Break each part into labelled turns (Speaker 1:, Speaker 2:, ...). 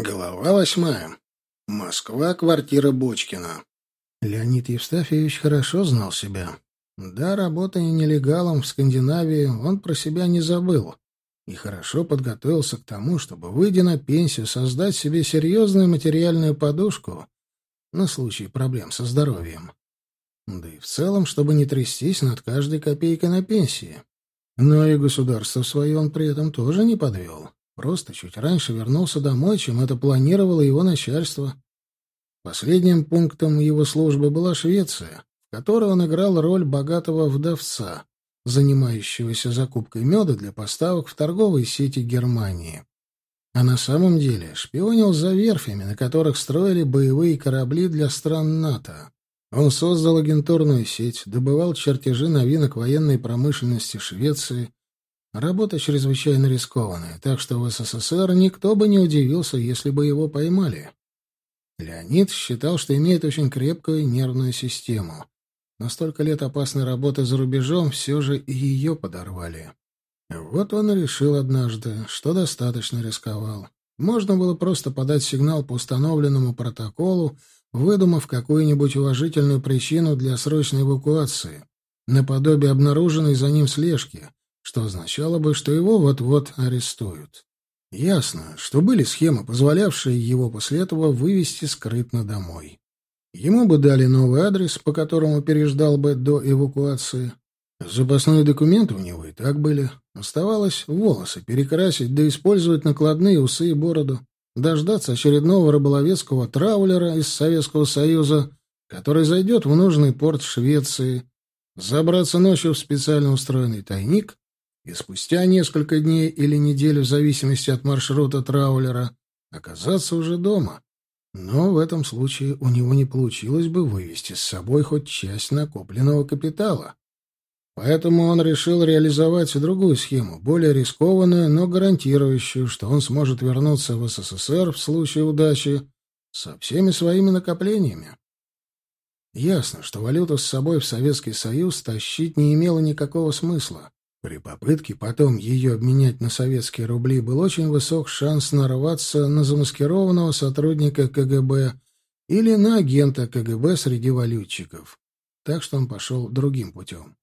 Speaker 1: Глава восьмая. Москва, квартира Бочкина. Леонид Евстафьевич хорошо знал себя. Да, работая нелегалом в Скандинавии, он про себя не забыл и хорошо подготовился к тому, чтобы, выйдя на пенсию, создать себе серьезную материальную подушку на случай проблем со здоровьем. Да и в целом, чтобы не трястись над каждой копейкой на пенсии. Но и государство свое он при этом тоже не подвел. Просто чуть раньше вернулся домой, чем это планировало его начальство. Последним пунктом его службы была Швеция, в которой он играл роль богатого вдовца, занимающегося закупкой меда для поставок в торговые сети Германии. А на самом деле шпионил за верфями, на которых строили боевые корабли для стран НАТО. Он создал агентурную сеть, добывал чертежи новинок военной промышленности Швеции, Работа чрезвычайно рискованная, так что в СССР никто бы не удивился, если бы его поймали. Леонид считал, что имеет очень крепкую нервную систему. Но столько лет опасной работы за рубежом все же и ее подорвали. Вот он и решил однажды, что достаточно рисковал. Можно было просто подать сигнал по установленному протоколу, выдумав какую-нибудь уважительную причину для срочной эвакуации, наподобие обнаруженной за ним слежки, что означало бы, что его вот-вот арестуют. Ясно, что были схемы, позволявшие его после этого вывести скрытно домой. Ему бы дали новый адрес, по которому переждал бы до эвакуации. Запасные документы у него и так были. Оставалось волосы перекрасить, да использовать накладные усы и бороду, дождаться очередного рыболовецкого траулера из Советского Союза, который зайдет в нужный порт Швеции, забраться ночью в специально устроенный тайник и спустя несколько дней или неделю, в зависимости от маршрута траулера, оказаться уже дома. Но в этом случае у него не получилось бы вывести с собой хоть часть накопленного капитала. Поэтому он решил реализовать другую схему, более рискованную, но гарантирующую, что он сможет вернуться в СССР в случае удачи со всеми своими накоплениями. Ясно, что валюту с собой в Советский Союз тащить не имело никакого смысла. При попытке потом ее обменять на советские рубли был очень высок шанс нарваться на замаскированного сотрудника КГБ или на агента КГБ среди валютчиков. Так что он пошел другим путем.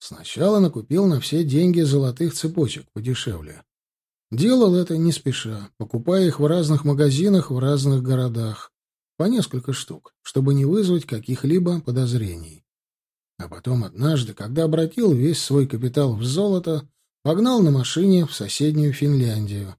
Speaker 1: Сначала накупил на все деньги золотых цепочек подешевле. Делал это не спеша, покупая их в разных магазинах в разных городах, по несколько штук, чтобы не вызвать каких-либо подозрений. А потом однажды, когда обратил весь свой капитал в золото, погнал на машине в соседнюю Финляндию.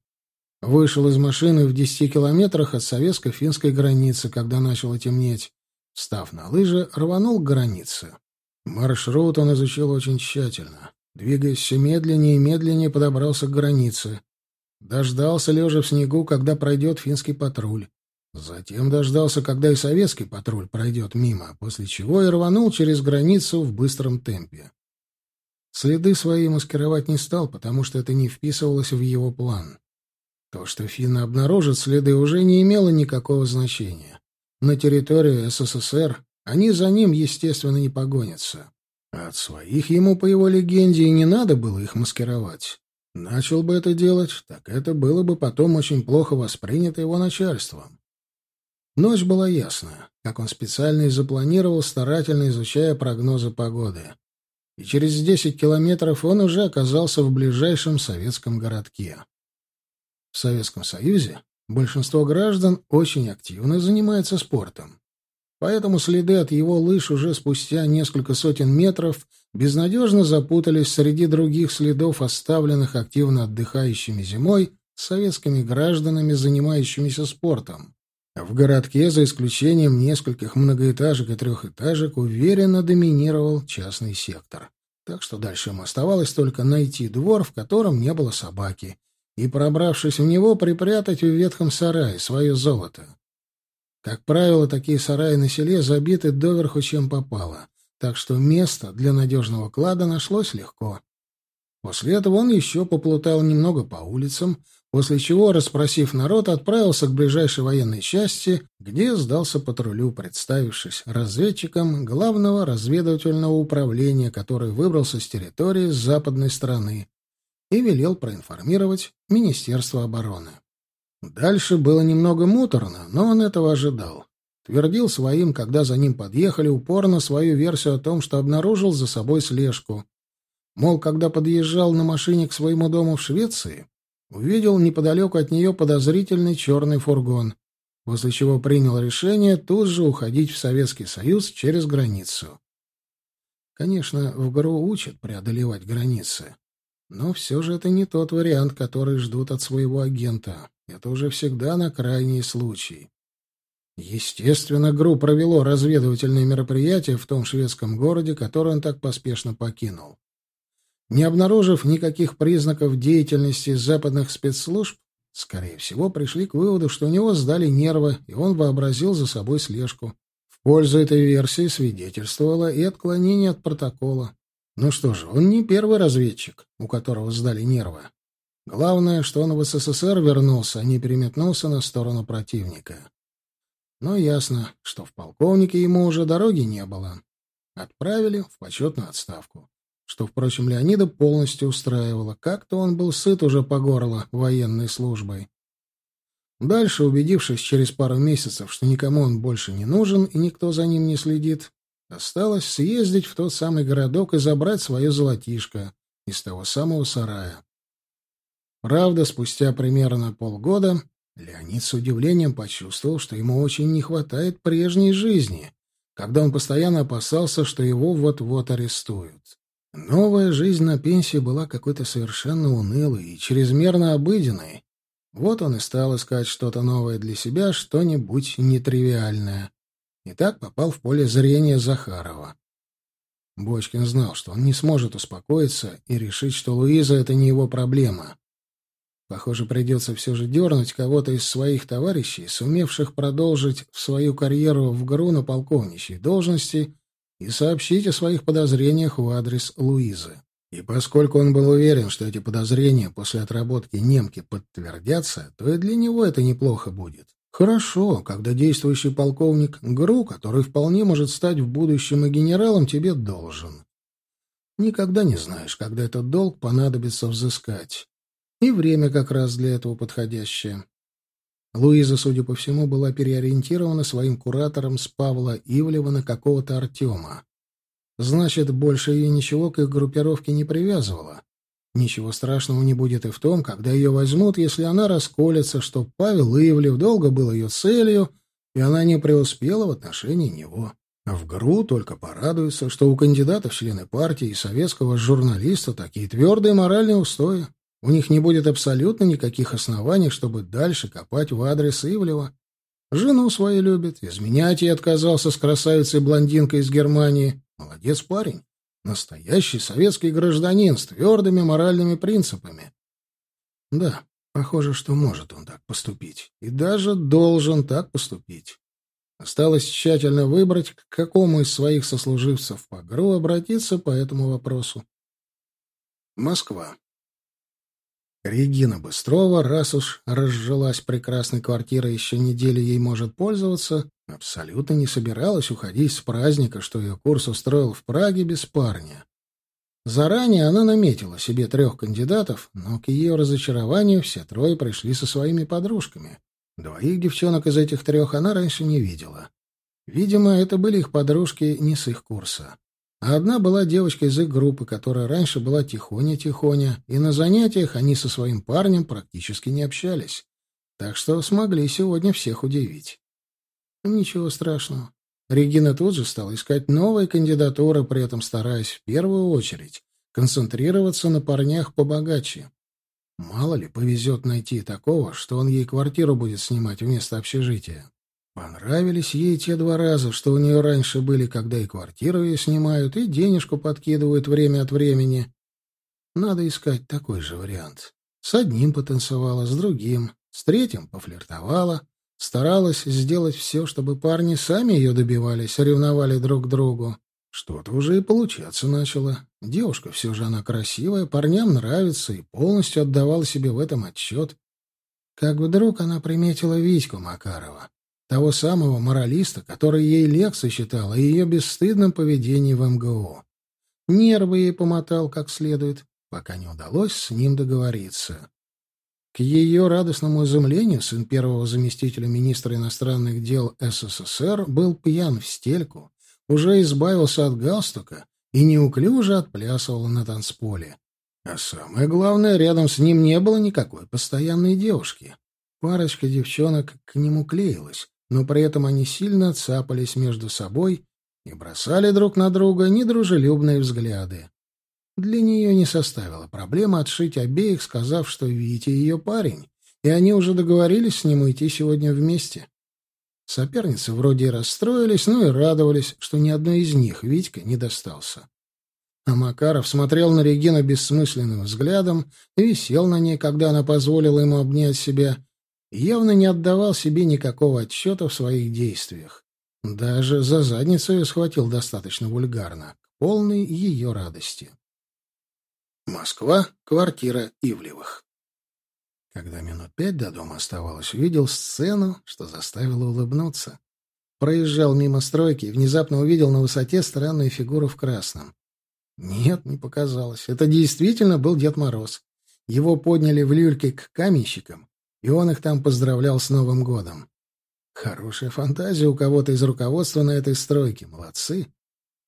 Speaker 1: Вышел из машины в десяти километрах от советско-финской границы, когда начало темнеть. Встав на лыжи, рванул к границе. Маршрут он изучил очень тщательно. Двигаясь все медленнее и медленнее, подобрался к границе. Дождался, лежа в снегу, когда пройдет финский патруль. Затем дождался, когда и советский патруль пройдет мимо, после чего и рванул через границу в быстром темпе. Следы свои маскировать не стал, потому что это не вписывалось в его план. То, что финны обнаружат следы, уже не имело никакого значения. На территорию СССР они за ним, естественно, не погонятся. А от своих ему, по его легенде, и не надо было их маскировать. Начал бы это делать, так это было бы потом очень плохо воспринято его начальством. Ночь была ясная, как он специально и запланировал, старательно изучая прогнозы погоды. И через десять километров он уже оказался в ближайшем советском городке. В Советском Союзе большинство граждан очень активно занимается спортом. Поэтому следы от его лыж уже спустя несколько сотен метров безнадежно запутались среди других следов, оставленных активно отдыхающими зимой советскими гражданами, занимающимися спортом. В городке, за исключением нескольких многоэтажек и трехэтажек, уверенно доминировал частный сектор. Так что дальше им оставалось только найти двор, в котором не было собаки, и, пробравшись в него, припрятать в ветхом сарае свое золото. Как правило, такие сараи на селе забиты доверху, чем попало, так что место для надежного клада нашлось легко. После этого он еще поплутал немного по улицам, после чего, расспросив народ, отправился к ближайшей военной части, где сдался патрулю, представившись разведчиком главного разведывательного управления, который выбрался с территории западной страны, и велел проинформировать Министерство обороны. Дальше было немного муторно, но он этого ожидал. Твердил своим, когда за ним подъехали, упорно свою версию о том, что обнаружил за собой слежку. Мол, когда подъезжал на машине к своему дому в Швеции, увидел неподалеку от нее подозрительный черный фургон, после чего принял решение тут же уходить в Советский Союз через границу. Конечно, в ГРУ учат преодолевать границы. Но все же это не тот вариант, который ждут от своего агента. Это уже всегда на крайний случай. Естественно, ГРУ провело разведывательные мероприятия в том шведском городе, который он так поспешно покинул. Не обнаружив никаких признаков деятельности западных спецслужб, скорее всего, пришли к выводу, что у него сдали нервы, и он вообразил за собой слежку. В пользу этой версии свидетельствовало и отклонение от протокола. Ну что же, он не первый разведчик, у которого сдали нервы. Главное, что он в СССР вернулся, а не переметнулся на сторону противника. Но ясно, что в полковнике ему уже дороги не было. Отправили в почетную отставку. Что, впрочем, Леонида полностью устраивало. Как-то он был сыт уже по горло военной службой. Дальше, убедившись через пару месяцев, что никому он больше не нужен и никто за ним не следит, осталось съездить в тот самый городок и забрать свое золотишко из того самого сарая. Правда, спустя примерно полгода Леонид с удивлением почувствовал, что ему очень не хватает прежней жизни, когда он постоянно опасался, что его вот-вот арестуют. Новая жизнь на пенсии была какой-то совершенно унылой и чрезмерно обыденной. Вот он и стал искать что-то новое для себя, что-нибудь нетривиальное. И так попал в поле зрения Захарова. Бочкин знал, что он не сможет успокоиться и решить, что Луиза — это не его проблема. Похоже, придется все же дернуть кого-то из своих товарищей, сумевших продолжить свою карьеру в ГРУ на полковничьей должности, и сообщить о своих подозрениях в адрес Луизы. И поскольку он был уверен, что эти подозрения после отработки немки подтвердятся, то и для него это неплохо будет. Хорошо, когда действующий полковник ГРУ, который вполне может стать в будущем и генералом, тебе должен. Никогда не знаешь, когда этот долг понадобится взыскать. И время как раз для этого подходящее. Луиза, судя по всему, была переориентирована своим куратором с Павла Ивлева на какого-то Артема. Значит, больше ее ничего к их группировке не привязывало. Ничего страшного не будет и в том, когда ее возьмут, если она расколется, что Павел Ивлев долго был ее целью, и она не преуспела в отношении него. А в ГРУ только порадуется, что у кандидата в члены партии и советского журналиста такие твердые моральные устои. У них не будет абсолютно никаких оснований, чтобы дальше копать в адрес Ивлева. Жену свою любит, изменять ей отказался с красавицей-блондинкой из Германии. Молодец парень. Настоящий советский гражданин с твердыми моральными принципами. Да, похоже, что может он так поступить. И даже должен так поступить. Осталось тщательно выбрать, к какому из своих сослуживцев по ГРУ обратиться по этому вопросу. Москва. Регина Быстрова, раз уж разжилась прекрасной квартирой, еще неделю ей может пользоваться, абсолютно не собиралась уходить с праздника, что ее курс устроил в Праге без парня. Заранее она наметила себе трех кандидатов, но к ее разочарованию все трое пришли со своими подружками. Двоих девчонок из этих трех она раньше не видела. Видимо, это были их подружки не с их курса. А одна была девочка из их группы, которая раньше была тихоня-тихоня, и на занятиях они со своим парнем практически не общались. Так что смогли сегодня всех удивить. Ничего страшного. Регина тут же стала искать новые кандидатуры, при этом стараясь в первую очередь концентрироваться на парнях побогаче. Мало ли, повезет найти такого, что он ей квартиру будет снимать вместо общежития. Понравились ей те два раза, что у нее раньше были, когда и квартиру ей снимают, и денежку подкидывают время от времени. Надо искать такой же вариант. С одним потанцевала, с другим, с третьим пофлиртовала. Старалась сделать все, чтобы парни сами ее добивались, ревновали друг к другу. Что-то уже и получаться начало. Девушка все же она красивая, парням нравится и полностью отдавала себе в этом отчет. Как вдруг она приметила Витьку Макарова. Того самого моралиста, который ей лекции читал о ее бесстыдном поведении в МГУ. Нервы ей помотал как следует, пока не удалось с ним договориться. К ее радостному изумлению сын первого заместителя министра иностранных дел СССР был пьян в стельку, уже избавился от галстука и неуклюже отплясывал на танцполе. А самое главное, рядом с ним не было никакой постоянной девушки. Парочка девчонок к нему клеилась, но при этом они сильно цапались между собой и бросали друг на друга недружелюбные взгляды. Для нее не составило проблемы отшить обеих, сказав, что Витя ее парень, и они уже договорились с ним уйти сегодня вместе. Соперницы вроде и расстроились, но и радовались, что ни одной из них Витька не достался. А Макаров смотрел на Регину бессмысленным взглядом, висел на ней, когда она позволила ему обнять себя, и явно не отдавал себе никакого отчета в своих действиях. Даже за задницу ее схватил достаточно вульгарно, к полной ее радости. Москва, квартира Ивлевых. Когда минут пять до дома оставалось, увидел сцену, что заставило улыбнуться. Проезжал мимо стройки и внезапно увидел на высоте странную фигуру в красном. Нет, не показалось. Это действительно был Дед Мороз. Его подняли в люльке к каменщикам, и он их там поздравлял с Новым годом. Хорошая фантазия у кого-то из руководства на этой стройке. Молодцы.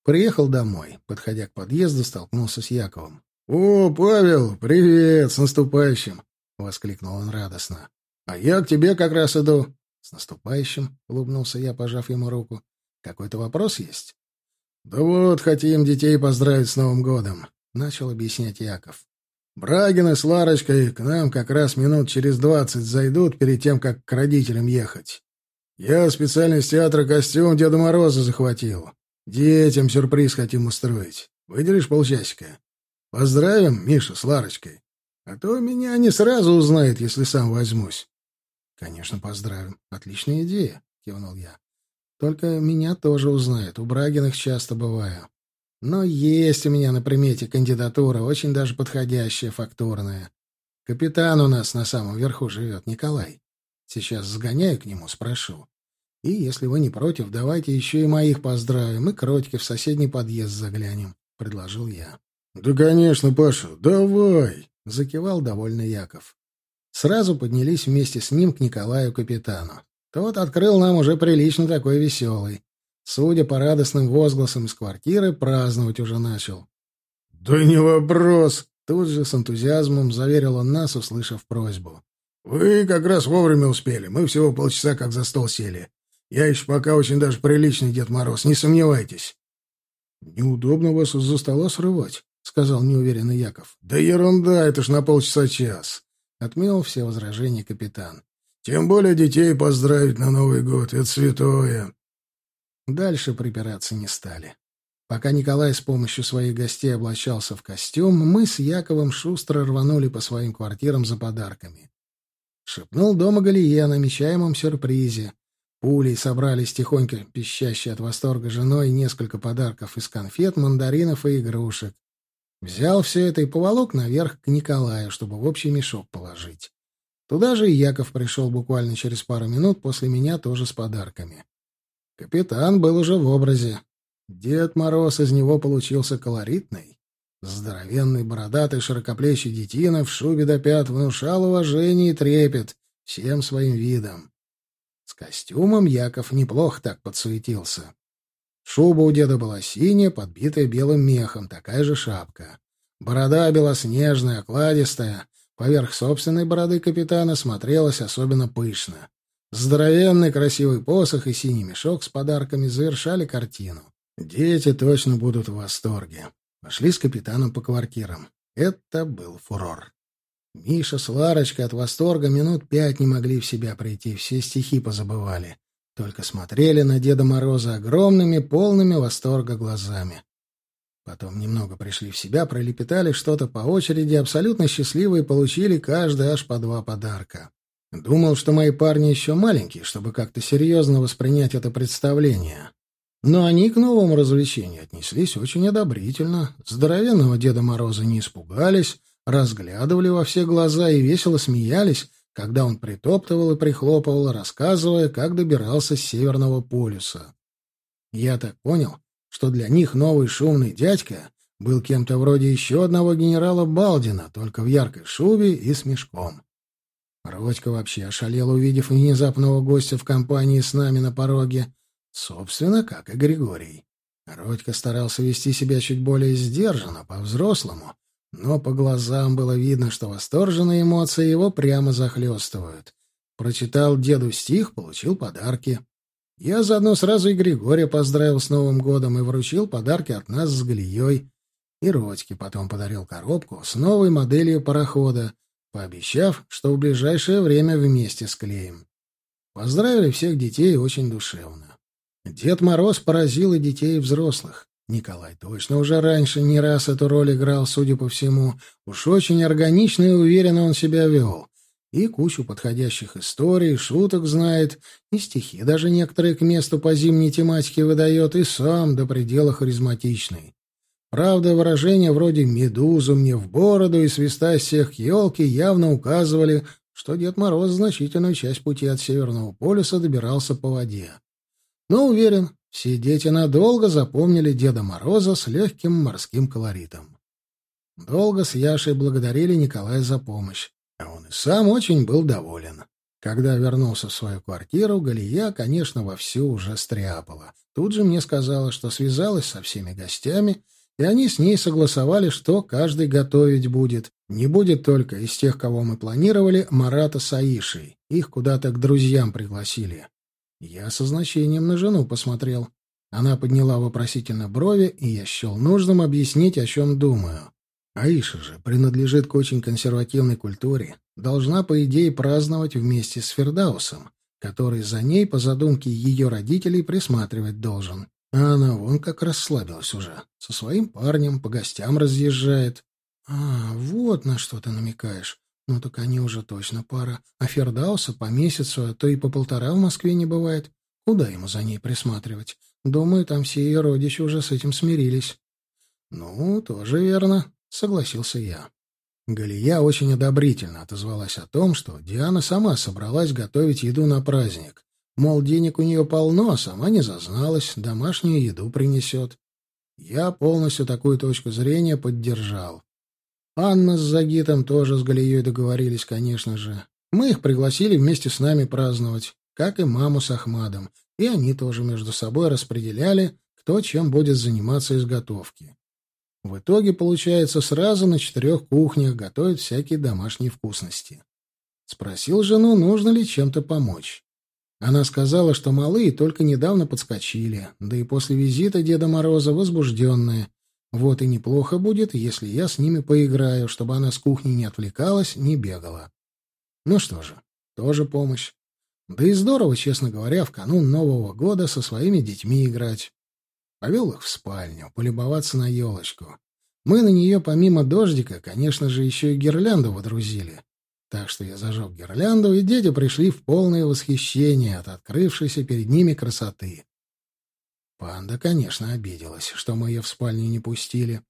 Speaker 1: Приехал домой. Подходя к подъезду, столкнулся с Яковом. «О, Павел, привет! С наступающим!» — воскликнул он радостно. «А я к тебе как раз иду». «С наступающим!» — улыбнулся я, пожав ему руку. «Какой-то вопрос есть?» «Да вот, хотим детей поздравить с Новым годом», — начал объяснять Яков. «Брагины с Ларочкой к нам как раз минут через двадцать зайдут перед тем, как к родителям ехать. Я специально из театра костюм Деда Мороза захватил. Детям сюрприз хотим устроить. Выделишь полчасика? Поздравим Миша с Ларочкой. А то меня не сразу узнает, если сам возьмусь». «Конечно, поздравим. Отличная идея», — кивнул я. Только меня тоже узнают. У Брагиных часто бываю. Но есть у меня на примете кандидатура, очень даже подходящая, фактурная. Капитан у нас на самом верху живет, Николай. Сейчас сгоняю к нему, спрошу. И, если вы не против, давайте еще и моих поздравим, и к Родьке в соседний подъезд заглянем, — предложил я. — Да, конечно, Паша, давай, — закивал довольный Яков. Сразу поднялись вместе с ним к Николаю капитану. Тот открыл нам уже прилично такой веселый. Судя по радостным возгласам из квартиры, праздновать уже начал. «Да не вопрос!» — тут же с энтузиазмом заверил он нас, услышав просьбу. «Вы как раз вовремя успели. Мы всего полчаса как за стол сели. Я еще пока очень даже приличный Дед Мороз, не сомневайтесь». «Неудобно вас из-за стола срывать», — сказал неуверенный Яков. «Да ерунда, это ж на полчаса час», — отмел все возражения капитан. Тем более детей поздравить на Новый год — это святое. Дальше припираться не стали. Пока Николай с помощью своих гостей облачался в костюм, мы с Яковом шустро рванули по своим квартирам за подарками. Шепнул дома Галия о намечаемом сюрпризе. Пулей собрались тихонько пищащие от восторга женой несколько подарков из конфет, мандаринов и игрушек. Взял все это и поволок наверх к Николаю, чтобы в общий мешок положить. Туда же и Яков пришел буквально через пару минут после меня тоже с подарками. Капитан был уже в образе. Дед Мороз из него получился колоритный. Здоровенный, бородатый, широкоплечий детина в шубе до пят внушал уважение и трепет всем своим видом. С костюмом Яков неплохо так подсуетился. Шуба у деда была синяя, подбитая белым мехом, такая же шапка. Борода белоснежная, окладистая, Поверх собственной бороды капитана смотрелась особенно пышно. Здоровенный красивый посох и синий мешок с подарками завершали картину. Дети точно будут в восторге. Пошли с капитаном по квартирам. Это был фурор. Миша с Ларочкой от восторга минут пять не могли в себя прийти, все стихи позабывали. Только смотрели на Деда Мороза огромными, полными восторга глазами. Потом немного пришли в себя, пролепетали что-то по очереди, абсолютно счастливые получили каждый аж по два подарка. Думал, что мои парни еще маленькие, чтобы как-то серьезно воспринять это представление. Но они к новому развлечению отнеслись очень одобрительно. Здоровенного Деда Мороза не испугались, разглядывали во все глаза и весело смеялись, когда он притоптывал и прихлопывал, рассказывая, как добирался с Северного полюса. Я так понял, что для них новый шумный дядька был кем-то вроде еще одного генерала Балдина, только в яркой шубе и с мешком. Родька вообще ошалел, увидев внезапного гостя в компании с нами на пороге. Собственно, как и Григорий. Родька старался вести себя чуть более сдержанно, по-взрослому, но по глазам было видно, что восторженные эмоции его прямо захлестывают. Прочитал деду стих, получил подарки. Я заодно сразу и Григория поздравил с Новым годом и вручил подарки от нас с Галией. И Родьке потом подарил коробку с новой моделью парохода, пообещав, что в ближайшее время вместе склеим. Поздравили всех детей очень душевно. Дед Мороз поразил и детей, и взрослых. Николай точно уже раньше не раз эту роль играл, судя по всему. Уж очень органично и уверенно он себя вел. И кучу подходящих историй, шуток знает, и стихи даже некоторые к месту по зимней тематике выдает, и сам до предела харизматичный. Правда, выражения вроде «медузу мне в бороду» и «свиста всех елки» явно указывали, что Дед Мороз значительную часть пути от Северного полюса добирался по воде. Но уверен, все дети надолго запомнили Деда Мороза с легким морским колоритом. Долго с Яшей благодарили Николая за помощь, а он и сам очень был доволен. Когда вернулся в свою квартиру, Галия, конечно, вовсю уже стряпала. Тут же мне сказала, что связалась со всеми гостями — и они с ней согласовали, что каждый готовить будет. Не будет только из тех, кого мы планировали, Марата с Аишей. Их куда-то к друзьям пригласили. Я со значением на жену посмотрел. Она подняла вопросительно брови, и я счел нужным объяснить, о чем думаю. Аиша же принадлежит к очень консервативной культуре. Должна, по идее, праздновать вместе с Фердаусом, который за ней, по задумке ее родителей, присматривать должен. А она вон как расслабилась уже. Со своим парнем по гостям разъезжает. А, вот на что ты намекаешь. Ну так они уже точно пара. А Фердауса по месяцу, а то и по полтора в Москве не бывает. Куда ему за ней присматривать? Думаю, там все ее родичи уже с этим смирились. Ну, тоже верно, согласился я. Галия очень одобрительно отозвалась о том, что Диана сама собралась готовить еду на праздник. Мол, денег у нее полно, а сама не зазналась, домашнюю еду принесет. Я полностью такую точку зрения поддержал. Анна с Загитом тоже с Галией договорились, конечно же. Мы их пригласили вместе с нами праздновать, как и маму с Ахмадом, и они тоже между собой распределяли, кто чем будет заниматься изготовки. В итоге, получается, сразу на четырех кухнях готовят всякие домашние вкусности. Спросил жену, нужно ли чем-то помочь. Она сказала, что малые только недавно подскочили, да и после визита Деда Мороза возбужденные. Вот и неплохо будет, если я с ними поиграю, чтобы она с кухни не отвлекалась, не бегала. Ну что же, тоже помощь. Да и здорово, честно говоря, в канун Нового года со своими детьми играть. Повел их в спальню, полюбоваться на елочку. Мы на нее, помимо дождика, конечно же, еще и гирлянду водрузили. Так что я зажег гирлянду, и дети пришли в полное восхищение от открывшейся перед ними красоты. Панда, конечно, обиделась, что мы ее в спальню не пустили.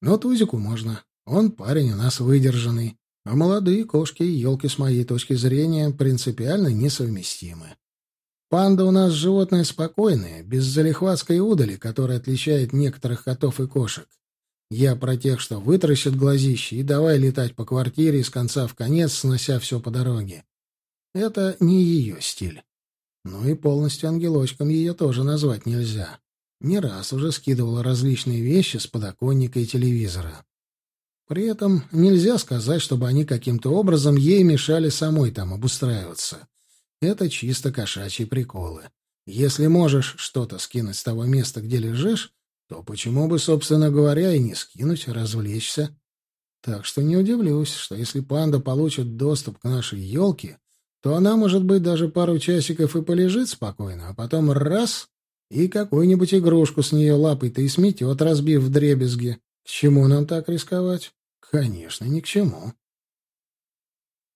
Speaker 1: Но Тузику можно. Он парень у нас выдержанный. А молодые кошки и елки, с моей точки зрения, принципиально несовместимы. Панда у нас животное спокойное, без залихватской удали, которая отличает некоторых котов и кошек. Я про тех, что вытаращат глазищи и давай летать по квартире из конца в конец, снося все по дороге. Это не ее стиль. Ну и полностью ангелочком ее тоже назвать нельзя. Не раз уже скидывала различные вещи с подоконника и телевизора. При этом нельзя сказать, чтобы они каким-то образом ей мешали самой там обустраиваться. Это чисто кошачьи приколы. Если можешь что-то скинуть с того места, где лежишь, то почему бы, собственно говоря, и не скинуть, развлечься? Так что не удивлюсь, что если панда получит доступ к нашей елке, то она, может быть, даже пару часиков и полежит спокойно, а потом раз — и какую-нибудь игрушку с нее лапой-то и сметет, разбив в дребезги. К чему нам так рисковать? Конечно, ни к чему.